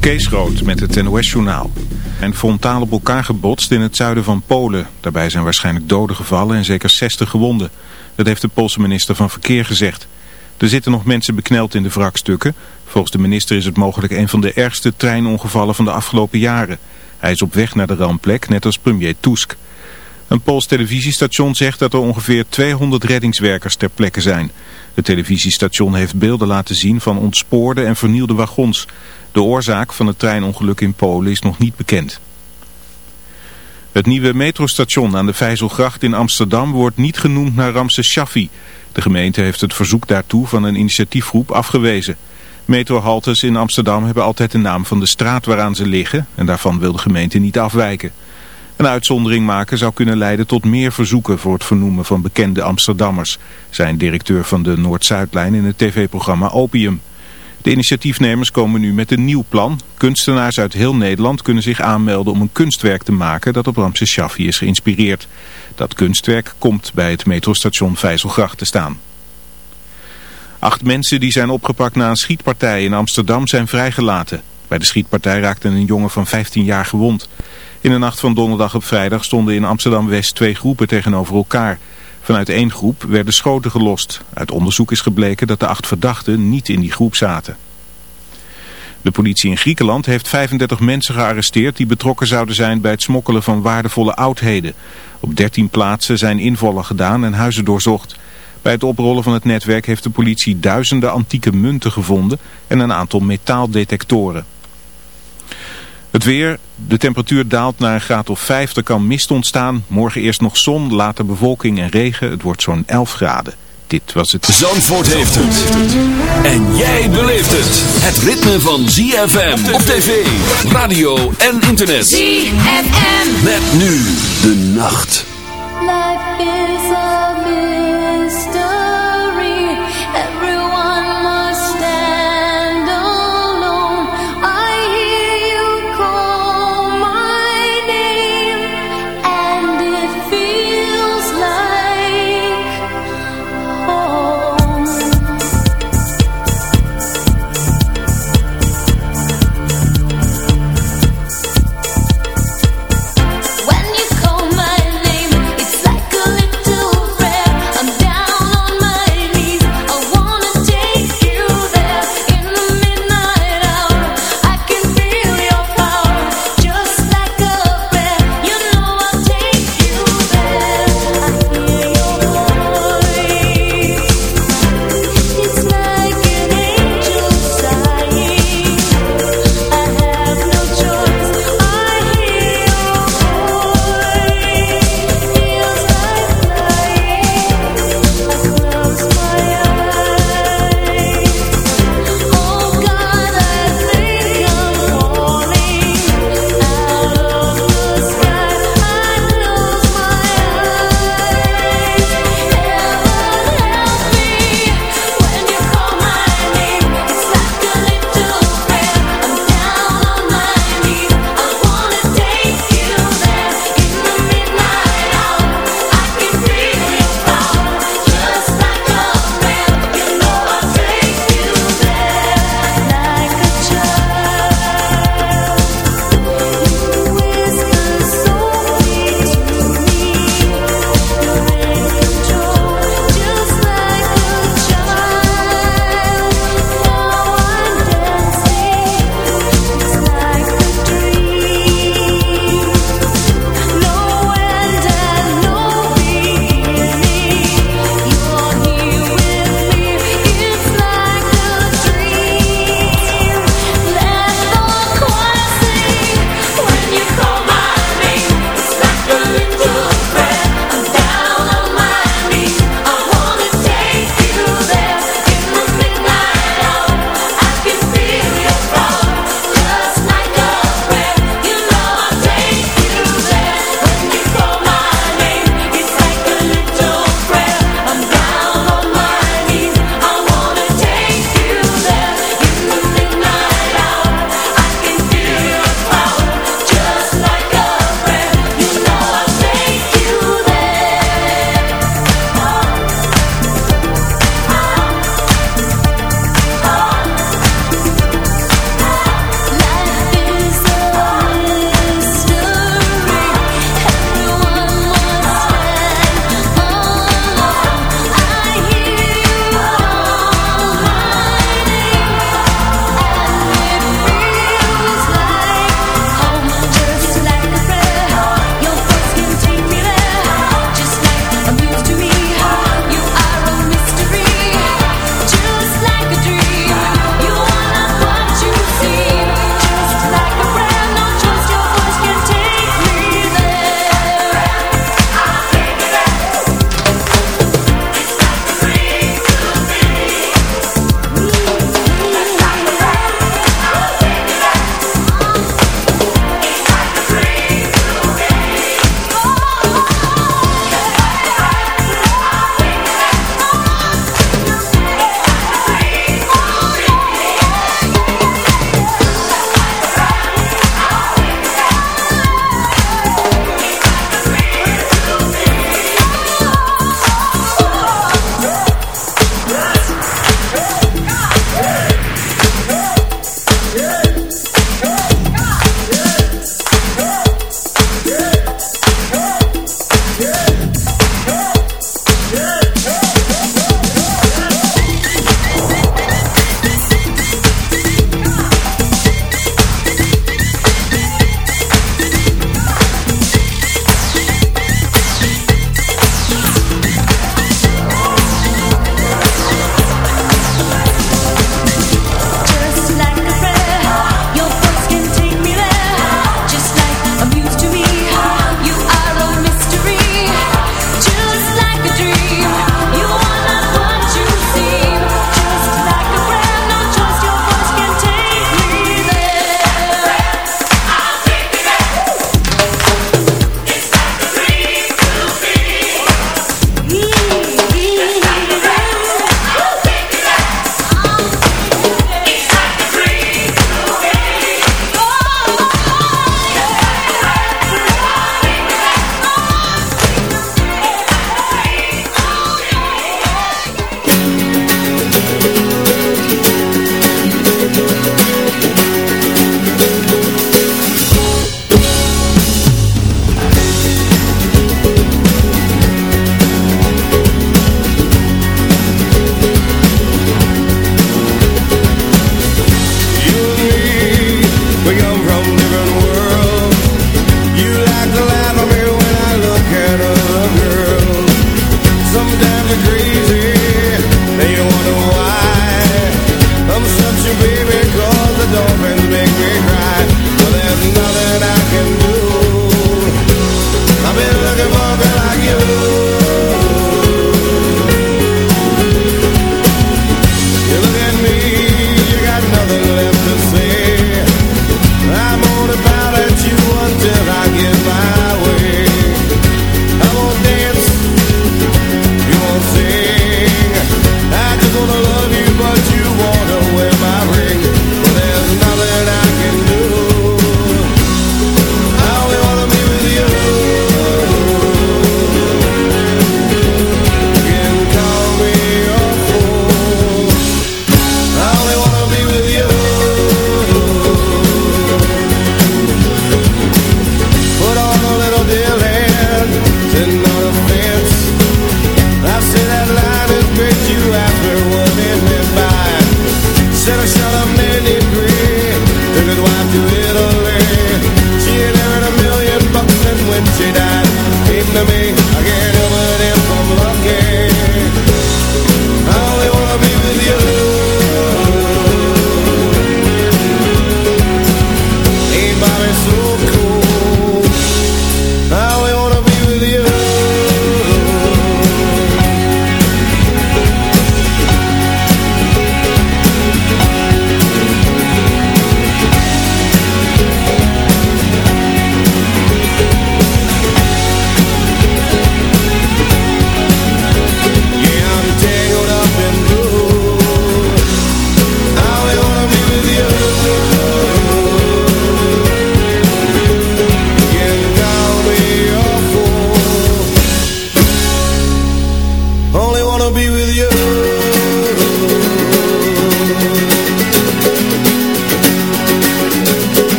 Kees Rood met het NOS-journaal. Een frontaal op elkaar gebotst in het zuiden van Polen. Daarbij zijn waarschijnlijk doden gevallen en zeker 60 gewonden. Dat heeft de Poolse minister van Verkeer gezegd. Er zitten nog mensen bekneld in de wrakstukken. Volgens de minister is het mogelijk een van de ergste treinongevallen van de afgelopen jaren. Hij is op weg naar de rampplek, net als premier Tusk. Een Pools televisiestation zegt dat er ongeveer 200 reddingswerkers ter plekke zijn. Het televisiestation heeft beelden laten zien van ontspoorde en vernielde wagons. De oorzaak van het treinongeluk in Polen is nog niet bekend. Het nieuwe metrostation aan de Vijzelgracht in Amsterdam wordt niet genoemd naar Ramses Shaffi. De gemeente heeft het verzoek daartoe van een initiatiefgroep afgewezen. Metrohaltes in Amsterdam hebben altijd de naam van de straat waaraan ze liggen en daarvan wil de gemeente niet afwijken. Een uitzondering maken zou kunnen leiden tot meer verzoeken voor het vernoemen van bekende Amsterdammers, zijn directeur van de Noord-Zuidlijn in het tv-programma Opium. De initiatiefnemers komen nu met een nieuw plan. Kunstenaars uit heel Nederland kunnen zich aanmelden om een kunstwerk te maken dat op Ramses Shaffi is geïnspireerd. Dat kunstwerk komt bij het metrostation Vijzelgracht te staan. Acht mensen die zijn opgepakt na een schietpartij in Amsterdam zijn vrijgelaten. Bij de schietpartij raakte een jongen van 15 jaar gewond. In de nacht van donderdag op vrijdag stonden in Amsterdam-West twee groepen tegenover elkaar. Vanuit één groep werden schoten gelost. Uit onderzoek is gebleken dat de acht verdachten niet in die groep zaten. De politie in Griekenland heeft 35 mensen gearresteerd die betrokken zouden zijn bij het smokkelen van waardevolle oudheden. Op 13 plaatsen zijn invallen gedaan en huizen doorzocht. Bij het oprollen van het netwerk heeft de politie duizenden antieke munten gevonden en een aantal metaaldetectoren. Het weer, de temperatuur daalt naar een graad of 5, er kan mist ontstaan. Morgen eerst nog zon, later bewolking en regen. Het wordt zo'n 11 graden. Dit was het... Zandvoort heeft het. En jij beleeft het. Het ritme van ZFM op tv, radio en internet. ZFM. Met nu de nacht. Life is a mystery.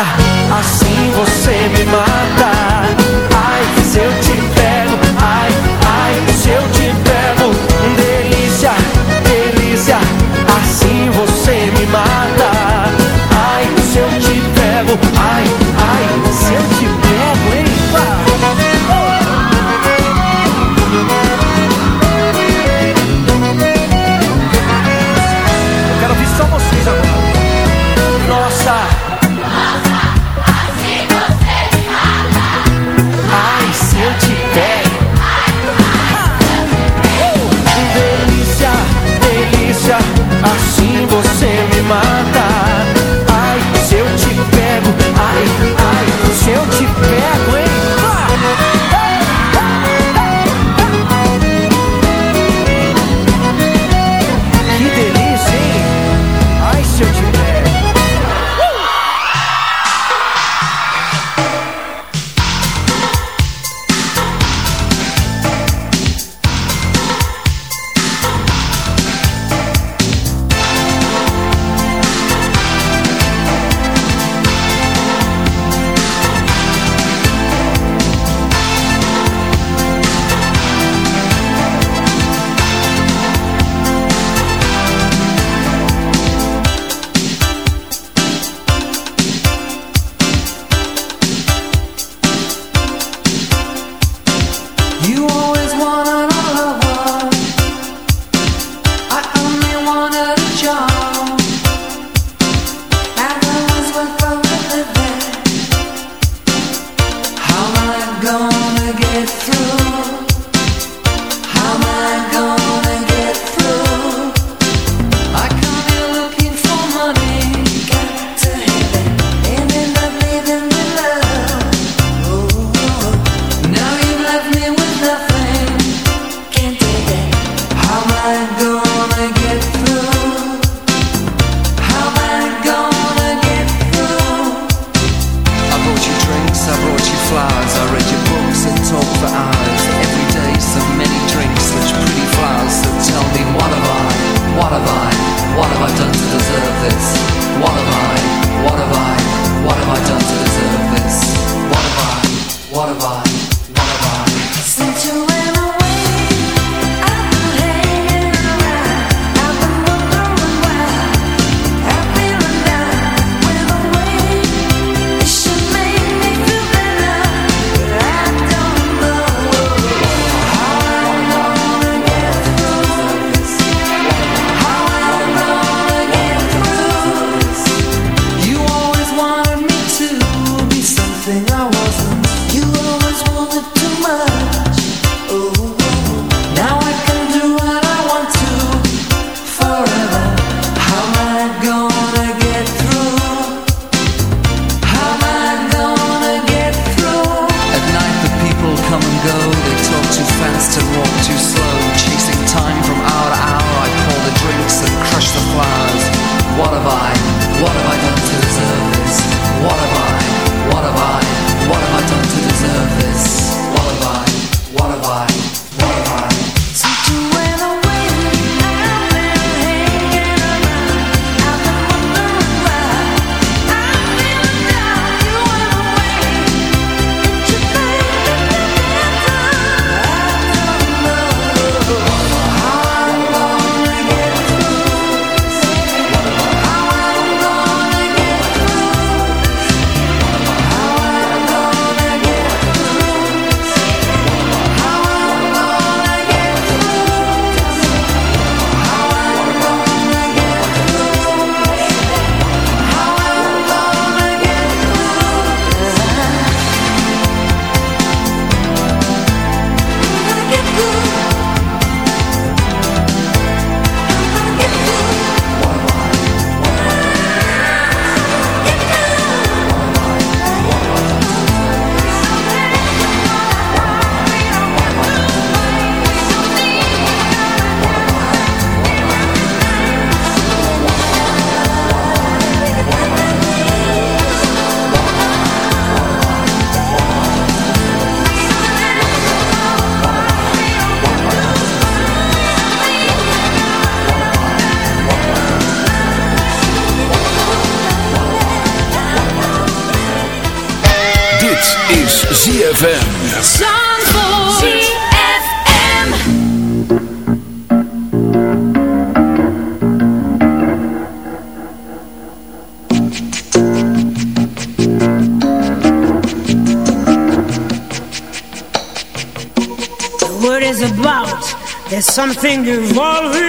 Assim você me mata. Ai, eu te something evolving.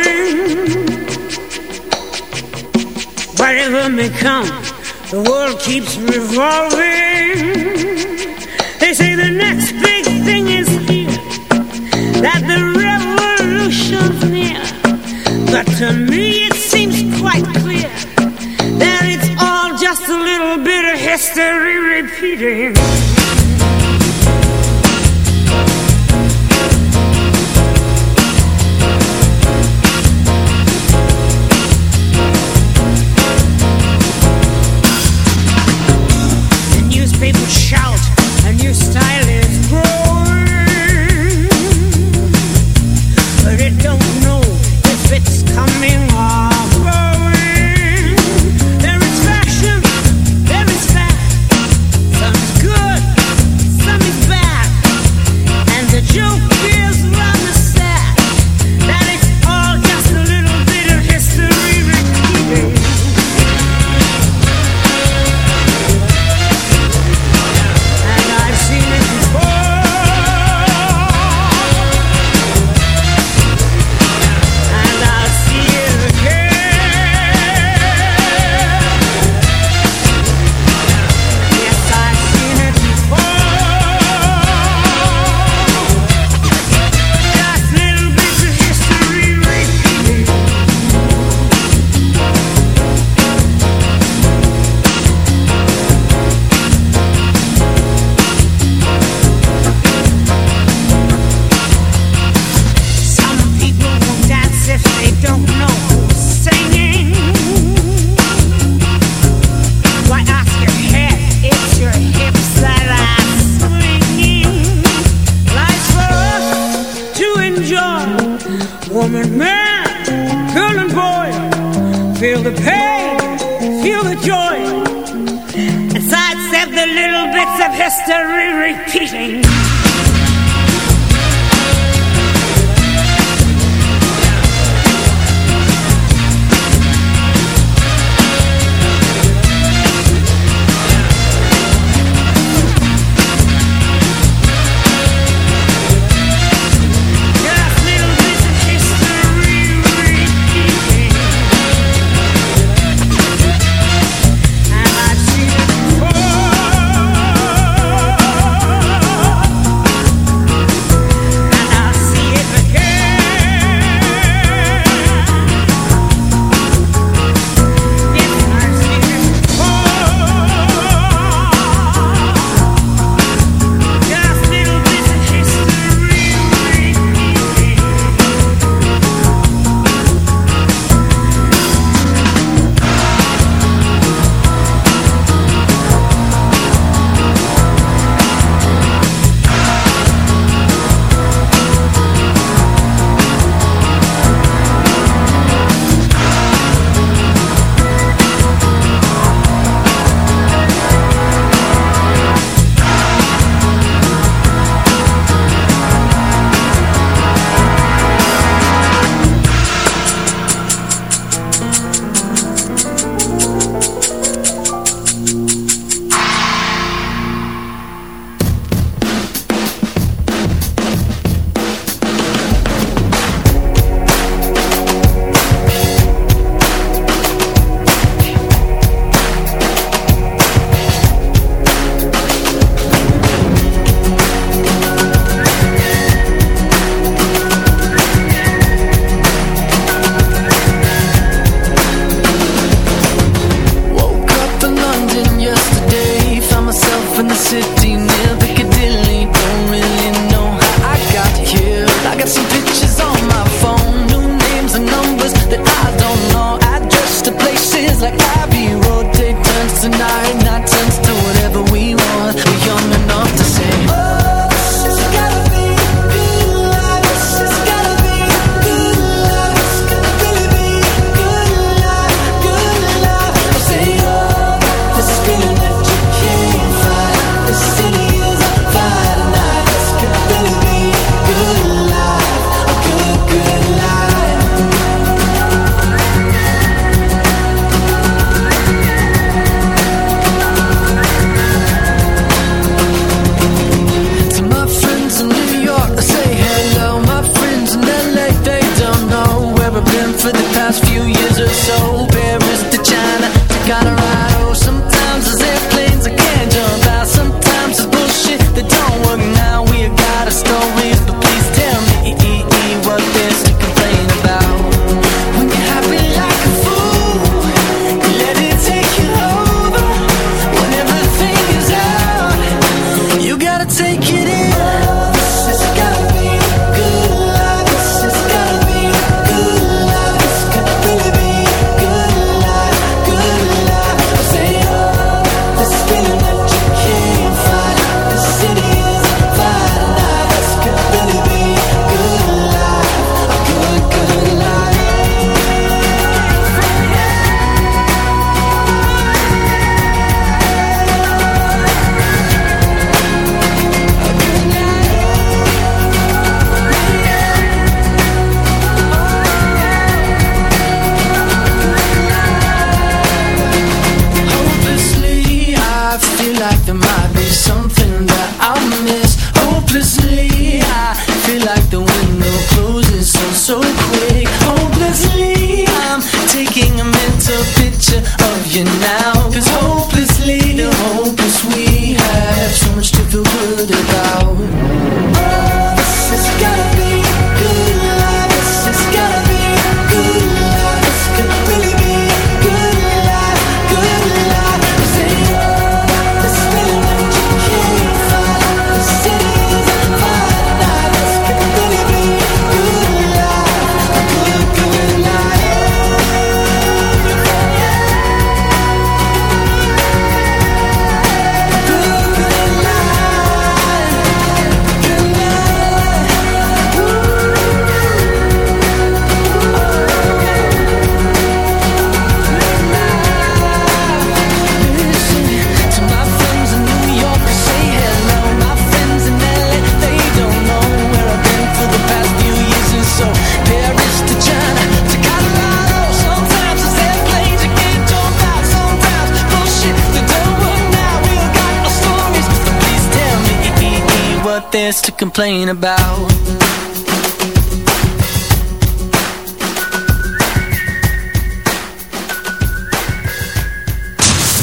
is to complain about.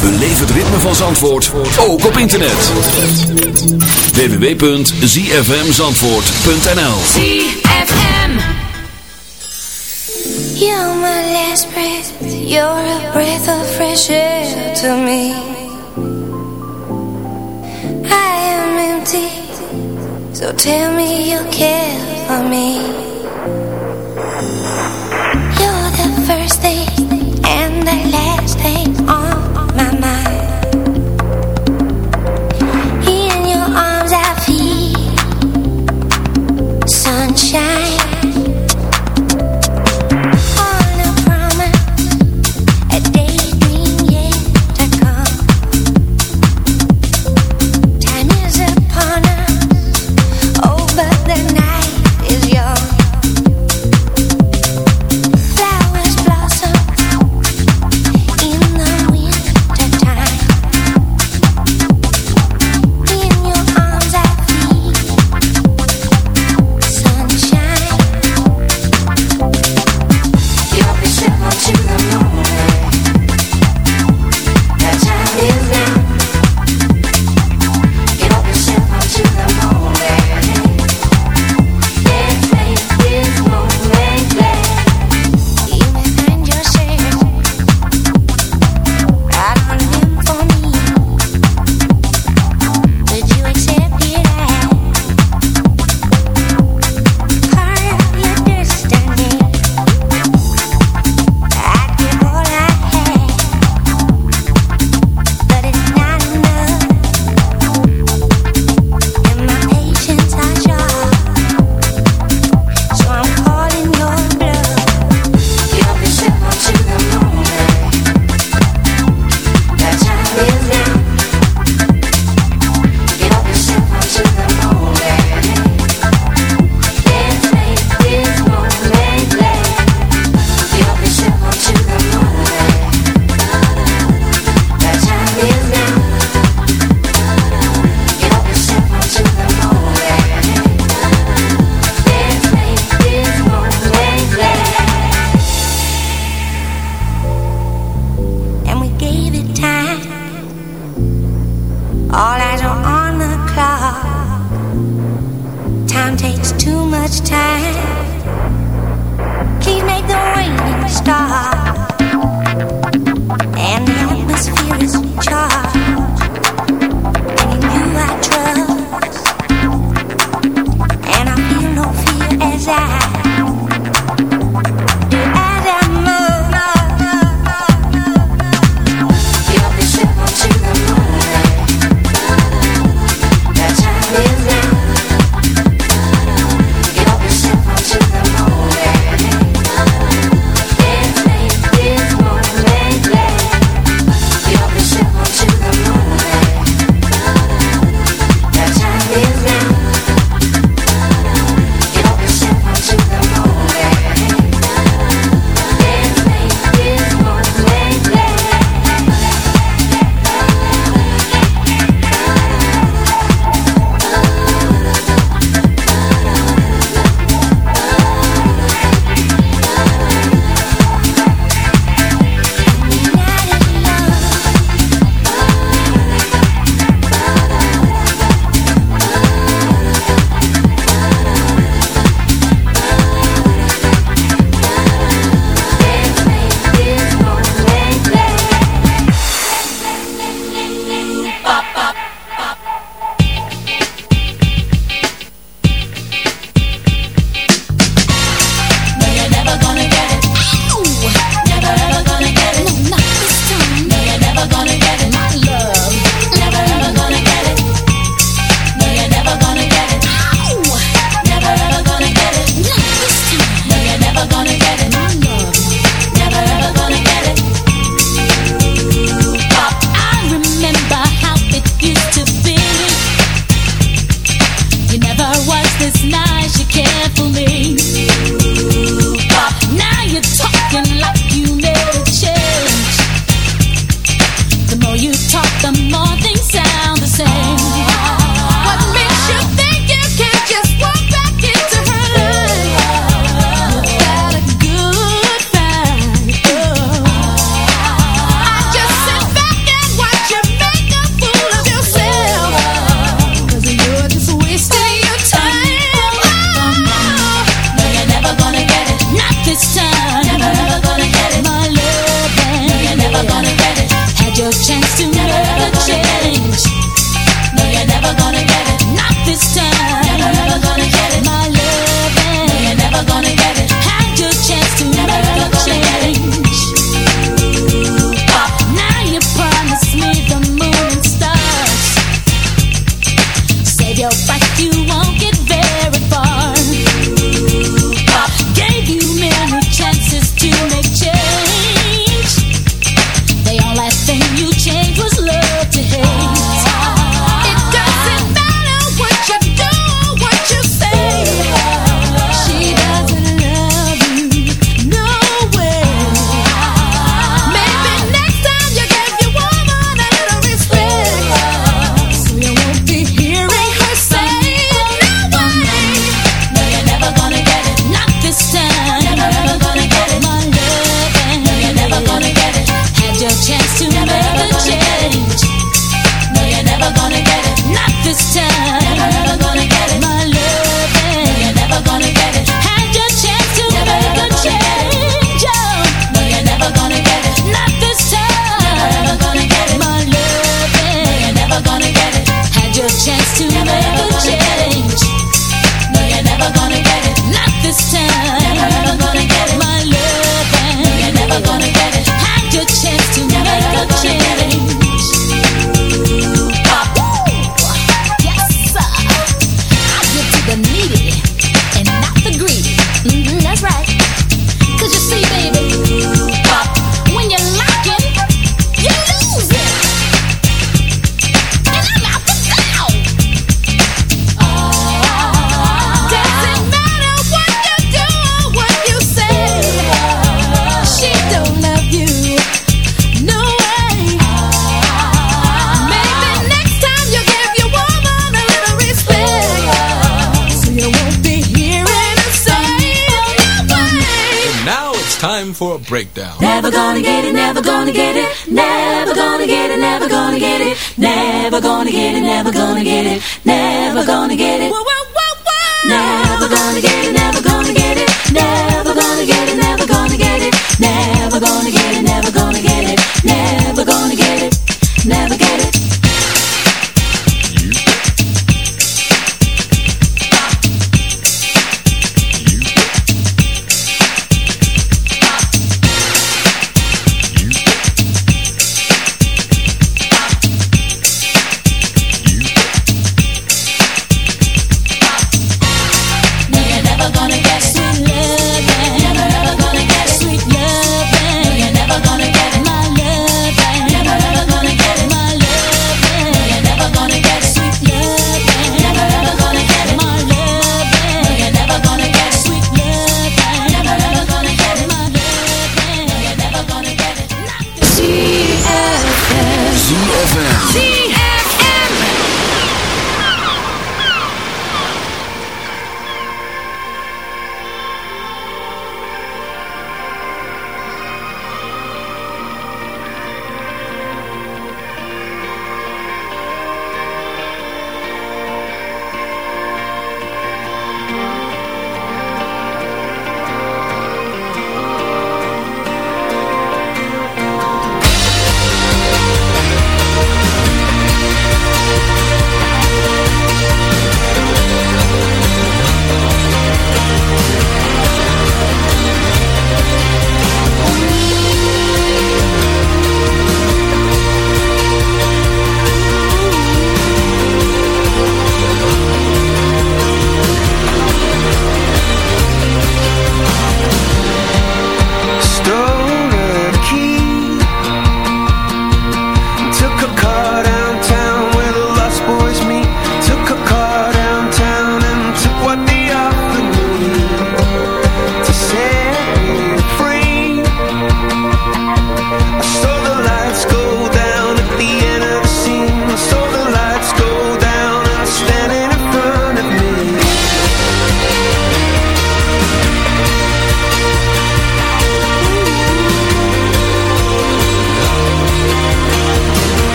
Beleef het ritme van Zandvoort, ook op internet. www.zfmzandvoort.nl ZFM. You're my last breath, you're a breath of fresh air to me. So tell me you care.